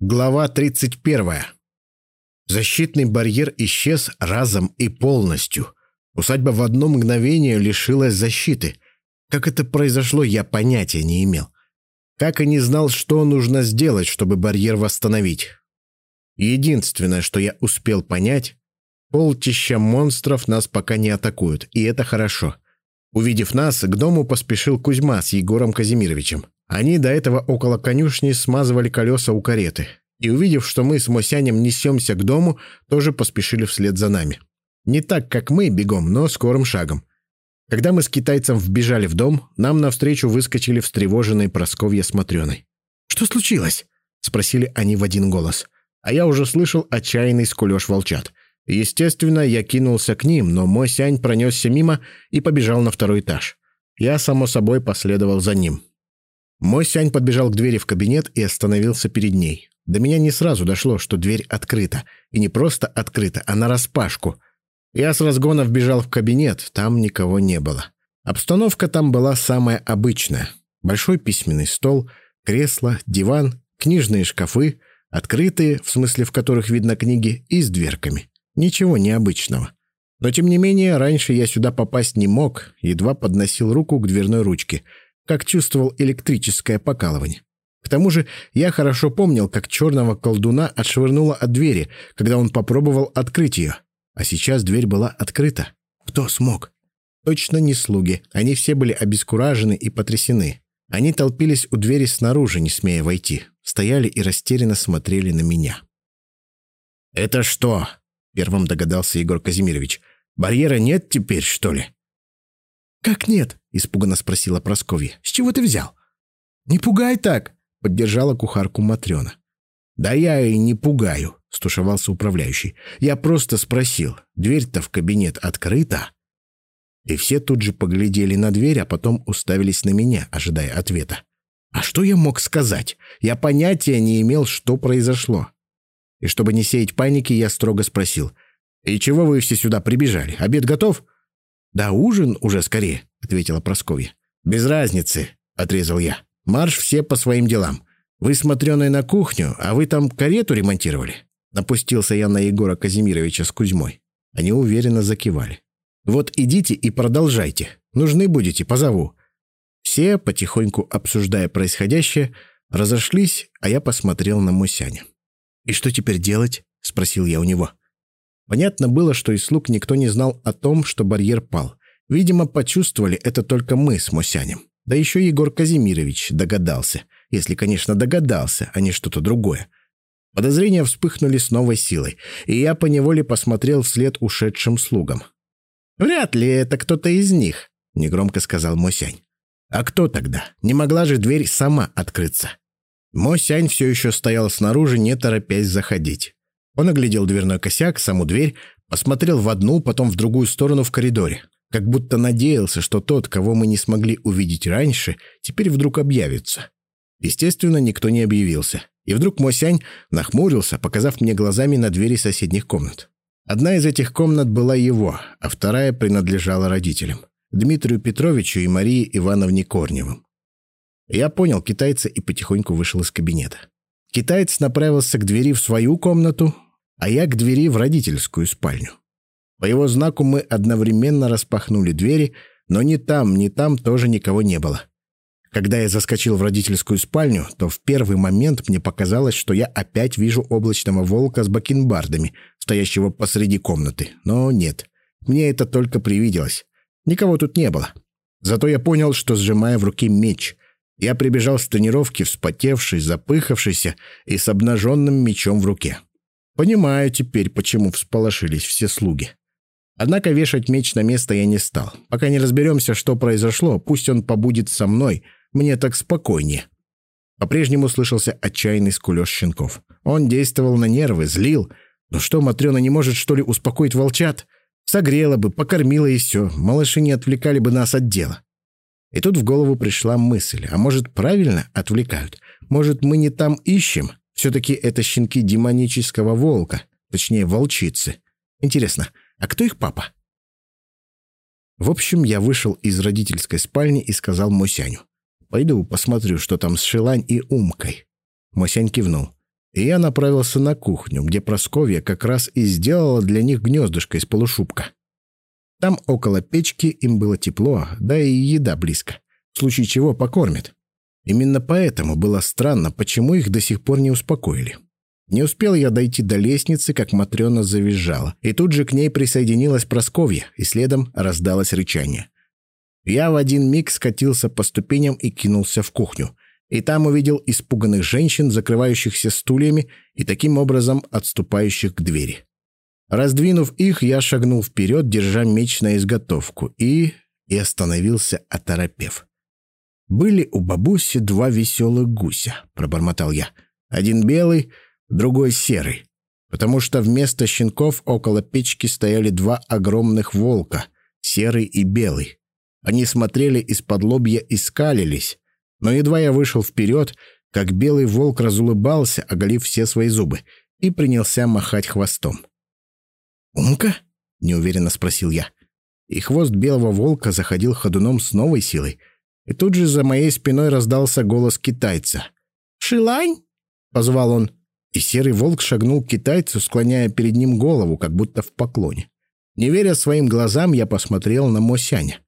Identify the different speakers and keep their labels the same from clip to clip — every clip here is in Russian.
Speaker 1: Глава 31. Защитный барьер исчез разом и полностью. Усадьба в одно мгновение лишилась защиты. Как это произошло, я понятия не имел. Как и не знал, что нужно сделать, чтобы барьер восстановить. Единственное, что я успел понять, полчища монстров нас пока не атакуют, и это хорошо. Увидев нас, к дому поспешил Кузьма с Егором Казимировичем. Они до этого около конюшни смазывали колеса у кареты. И увидев, что мы с Мосянем несемся к дому, тоже поспешили вслед за нами. Не так, как мы, бегом, но скорым шагом. Когда мы с китайцем вбежали в дом, нам навстречу выскочили встревоженные Просковья с. «Что случилось?» — спросили они в один голос. А я уже слышал отчаянный скулёж волчат. Естественно, я кинулся к ним, но мой сянь пронесся мимо и побежал на второй этаж. Я, само собой, последовал за ним. Мой Сянь подбежал к двери в кабинет и остановился перед ней. До меня не сразу дошло, что дверь открыта. И не просто открыта, а нараспашку. Я с разгона вбежал в кабинет, там никого не было. Обстановка там была самая обычная. Большой письменный стол, кресло, диван, книжные шкафы, открытые, в смысле в которых видно книги, и с дверками. Ничего необычного. Но тем не менее, раньше я сюда попасть не мог, едва подносил руку к дверной ручке — как чувствовал электрическое покалывание. К тому же я хорошо помнил, как черного колдуна отшвырнуло от двери, когда он попробовал открыть ее. А сейчас дверь была открыта. Кто смог? Точно не слуги. Они все были обескуражены и потрясены. Они толпились у двери снаружи, не смея войти. Стояли и растерянно смотрели на меня. «Это что?» — первым догадался Егор Казимирович. «Барьера нет теперь, что ли?»
Speaker 2: «Как нет?» — испуганно спросила Прасковья. «С чего ты взял?» «Не пугай так!» — поддержала кухарку Матрена.
Speaker 1: «Да я и не пугаю», — стушевался управляющий. «Я просто спросил, дверь-то в кабинет открыта?» И все тут же поглядели на дверь, а потом уставились на меня, ожидая ответа. А что я мог сказать? Я понятия не имел, что произошло. И чтобы не сеять паники, я строго спросил. «И чего вы все сюда прибежали? Обед готов?»
Speaker 2: «Да ужин уже скорее», — ответила Прасковья.
Speaker 1: «Без разницы», — отрезал я. «Марш все по своим делам. Вы смотреные на кухню, а вы там карету ремонтировали?» Напустился я на Егора Казимировича с Кузьмой. Они уверенно закивали. «Вот идите и продолжайте. Нужны будете, позову». Все, потихоньку обсуждая происходящее, разошлись, а я посмотрел на Мусяня.
Speaker 2: «И что теперь делать?» — спросил я у него.
Speaker 1: Понятно было, что из слуг никто не знал о том, что барьер пал. Видимо, почувствовали это только мы с Мосянем. Да еще Егор Казимирович догадался. Если, конечно, догадался, а не что-то другое. Подозрения вспыхнули с новой силой, и я поневоле посмотрел вслед ушедшим слугам. «Вряд ли это кто-то из них», — негромко сказал Мосянь. «А кто тогда? Не могла же дверь сама открыться?» Мосянь все еще стоял снаружи, не торопясь заходить. Он оглядел дверной косяк, саму дверь, посмотрел в одну, потом в другую сторону в коридоре. Как будто надеялся, что тот, кого мы не смогли увидеть раньше, теперь вдруг объявится. Естественно, никто не объявился. И вдруг Мосянь нахмурился, показав мне глазами на двери соседних комнат. Одна из этих комнат была его, а вторая принадлежала родителям. Дмитрию Петровичу и Марии Ивановне Корневым. Я понял китайца и потихоньку вышел из кабинета. Китаец направился к двери в свою комнату, а я к двери в родительскую спальню. По его знаку мы одновременно распахнули двери, но ни там, ни там тоже никого не было. Когда я заскочил в родительскую спальню, то в первый момент мне показалось, что я опять вижу облачного волка с бакенбардами, стоящего посреди комнаты. Но нет, мне это только привиделось. Никого тут не было. Зато я понял, что сжимая в руке меч. Я прибежал с тренировки, вспотевший, запыхавшийся и с обнаженным мечом в руке. Понимаю теперь, почему всполошились все слуги. Однако вешать меч на место я не стал. Пока не разберемся, что произошло, пусть он побудет со мной, мне так спокойнее. По-прежнему слышался отчаянный скулёж щенков. Он действовал на нервы, злил. Ну что, Матрёна не может, что ли, успокоить волчат? Согрела бы, покормила и все. Малыши не отвлекали бы нас от дела. И тут в голову пришла мысль, а может, правильно отвлекают? Может, мы не там ищем? Все-таки это щенки демонического волка, точнее, волчицы. Интересно, а кто их папа? В общем, я вышел из родительской спальни и сказал Мосяню. «Пойду посмотрю, что там с Шилань и Умкой». Мосянь кивнул. и я направился на кухню, где Просковья как раз и сделала для них гнездышко из полушубка. Там около печки им было тепло, да и еда близко, в случае чего покормят. Именно поэтому было странно, почему их до сих пор не успокоили. Не успел я дойти до лестницы, как Матрена завизжала, и тут же к ней присоединилась Просковья, и следом раздалось рычание. Я в один миг скатился по ступеням и кинулся в кухню, и там увидел испуганных женщин, закрывающихся стульями и таким образом отступающих к двери. Раздвинув их, я шагнул вперед, держа меч на изготовку, и... и остановился, оторопев. «Были у бабуси два веселых гуся», — пробормотал я. «Один белый, другой серый, потому что вместо щенков около печки стояли два огромных волка, серый и белый. Они смотрели из-под лобья и скалились, но едва я вышел вперед, как белый волк разулыбался, оголив все свои зубы, и принялся махать хвостом. «Умка?» — неуверенно спросил я. И хвост белого волка заходил ходуном с новой силой, и тут же за моей спиной раздался голос китайца. «Шилань?» — позвал он. И серый волк шагнул к китайцу, склоняя перед ним голову, как будто в поклоне. Не веря своим глазам, я посмотрел на Мосяня.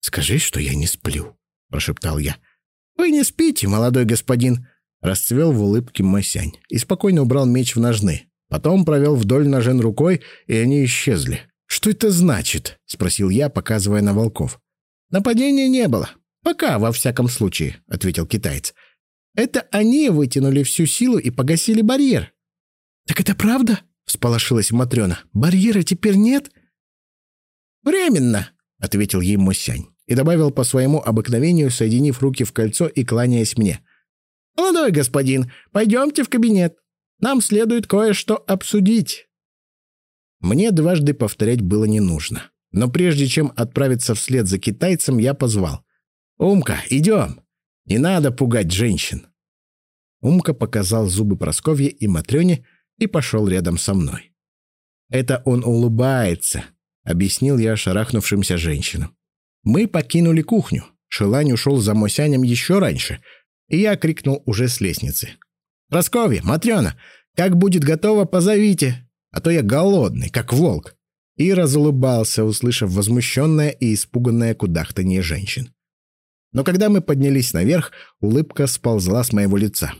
Speaker 1: «Скажи, что я не сплю», — прошептал я. «Вы не спите, молодой господин», — расцвел в улыбке Мосянь и спокойно убрал меч в ножны. Потом провел вдоль ножен рукой, и они исчезли. «Что это значит?» — спросил я, показывая на волков. «Нападения не было. Пока, во всяком случае», — ответил китаец. Это они вытянули всю силу и погасили барьер. «Так это правда?» — всполошилась Матрена. «Барьера теперь нет?» «Временно», — ответил ей Мосянь и добавил по своему обыкновению, соединив руки в кольцо и кланяясь мне. «Молодой господин, пойдемте в кабинет. Нам следует кое-что обсудить». Мне дважды повторять было не нужно. Но прежде чем отправиться вслед за китайцем, я позвал. «Умка, идем!» Не надо пугать женщин. Умка показал зубы Просковье и Матрёне и пошел рядом со мной. «Это он улыбается», — объяснил я шарахнувшимся женщинам. Мы покинули кухню. Шелань ушел за Мосянем еще раньше, и я крикнул уже с лестницы. «Просковья, Матрёна, как будет готово, позовите, а то я голодный, как волк». И разулыбался, услышав возмущенное и испуганное кудахтанье женщин. Но когда мы поднялись наверх, улыбка сползла с моего лица.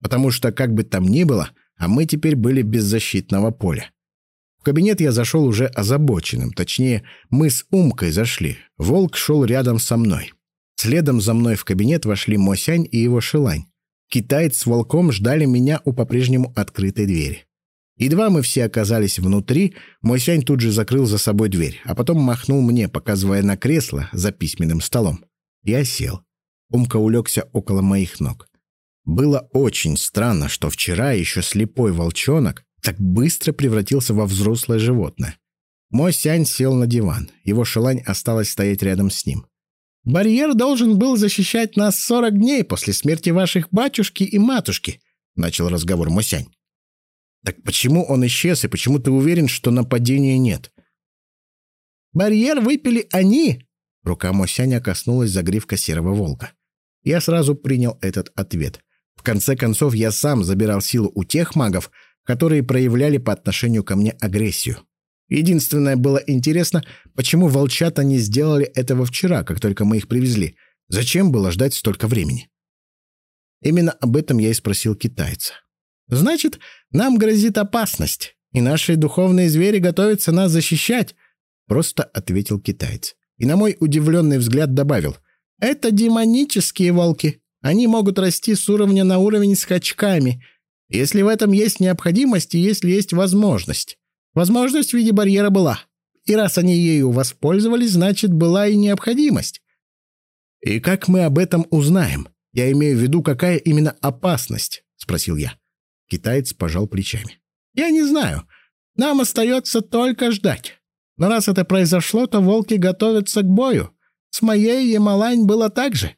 Speaker 1: Потому что, как бы там ни было, а мы теперь были без защитного поля. В кабинет я зашел уже озабоченным, точнее, мы с Умкой зашли. Волк шел рядом со мной. Следом за мной в кабинет вошли Мосянь и его Шилань. Китаец с волком ждали меня у по-прежнему открытой двери. Едва мы все оказались внутри, Мосянь тут же закрыл за собой дверь, а потом махнул мне, показывая на кресло за письменным столом. Я сел. Умка улегся около моих ног. Было очень странно, что вчера еще слепой волчонок так быстро превратился во взрослое животное. Мой сянь сел на диван. Его шелань осталась стоять рядом с ним. «Барьер должен был защищать нас сорок дней после смерти ваших батюшки и матушки», — начал разговор Мосянь. «Так почему он исчез, и почему ты уверен, что нападения нет?» «Барьер выпили они, Рука Мосяня коснулась загривка серого волка. Я сразу принял этот ответ. В конце концов, я сам забирал силу у тех магов, которые проявляли по отношению ко мне агрессию. Единственное было интересно, почему волчата не сделали этого вчера, как только мы их привезли. Зачем было ждать столько времени? Именно об этом я и спросил китайца. «Значит, нам грозит опасность, и наши духовные звери готовятся нас защищать», — просто ответил китаец и на мой удивленный взгляд добавил. «Это демонические волки. Они могут расти с уровня на уровень скачками, если в этом есть необходимость и если есть возможность. Возможность в виде барьера была. И раз они ею воспользовались, значит, была и необходимость. «И как мы об этом узнаем? Я имею в виду, какая именно опасность?» — спросил я. Китаец пожал плечами. «Я не знаю. Нам остается только ждать. Но раз это произошло, то волки готовятся к бою. С моей Ямалань было так же.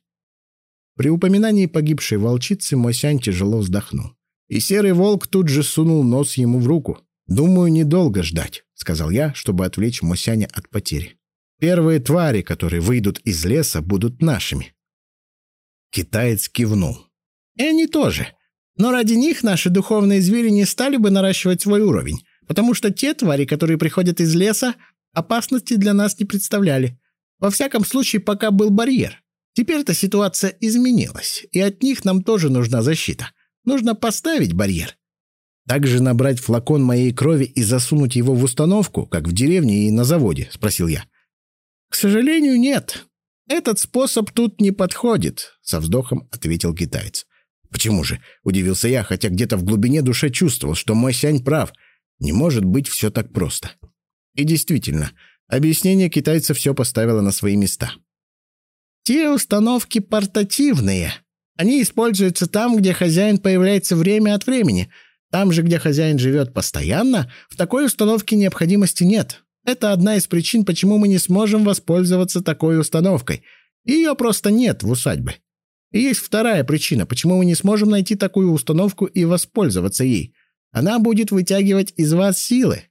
Speaker 1: При упоминании погибшей волчицы Мосянь тяжело вздохнул. И серый волк тут же сунул нос ему в руку. «Думаю, недолго ждать», — сказал я, чтобы отвлечь Мосяня от потери. «Первые твари, которые выйдут из леса, будут нашими». Китаец кивнул. «И они тоже.
Speaker 2: Но ради них наши духовные звери не стали бы наращивать свой уровень, потому что те твари, которые приходят из леса, опасности для нас не представляли. Во всяком случае, пока был барьер. Теперь-то ситуация изменилась, и от них нам тоже нужна защита. Нужно поставить барьер.
Speaker 1: «Также набрать флакон моей крови и засунуть его в установку, как в деревне и на заводе?» — спросил я.
Speaker 2: «К сожалению, нет. Этот способ тут не подходит», — со вздохом ответил китаец.
Speaker 1: «Почему же?» — удивился я, хотя где-то в глубине души чувствовал, что мой сянь прав. Не может быть все так просто. И действительно, объяснение китайца все поставило на свои места.
Speaker 2: «Те установки портативные. Они используются там, где хозяин появляется время от времени. Там же, где хозяин живет постоянно, в такой установке необходимости нет. Это одна из причин, почему мы не сможем воспользоваться такой установкой. Ее просто нет в усадьбе. И есть вторая причина, почему мы не сможем найти такую установку и воспользоваться ей. Она будет вытягивать из вас силы.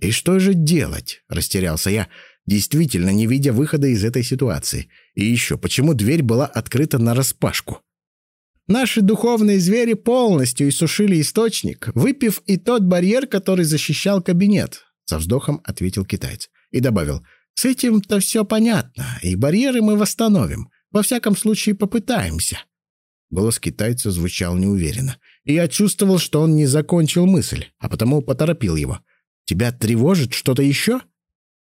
Speaker 1: «И что же делать?» — растерялся я, действительно не видя выхода из этой ситуации. И еще, почему дверь была открыта нараспашку?
Speaker 2: Наши духовные звери полностью иссушили источник, выпив и тот барьер, который защищал кабинет, — со вздохом ответил китаец. И добавил, с этим-то все понятно, и барьеры мы восстановим. Во всяком случае, попытаемся.
Speaker 1: Голос китайца звучал неуверенно, и я чувствовал, что он не закончил мысль, а потому поторопил его. «Тебя тревожит что-то еще?»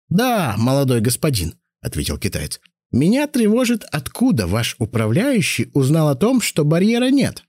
Speaker 2: «Да, молодой господин», — ответил китаец. «Меня тревожит, откуда ваш управляющий узнал о том, что барьера нет.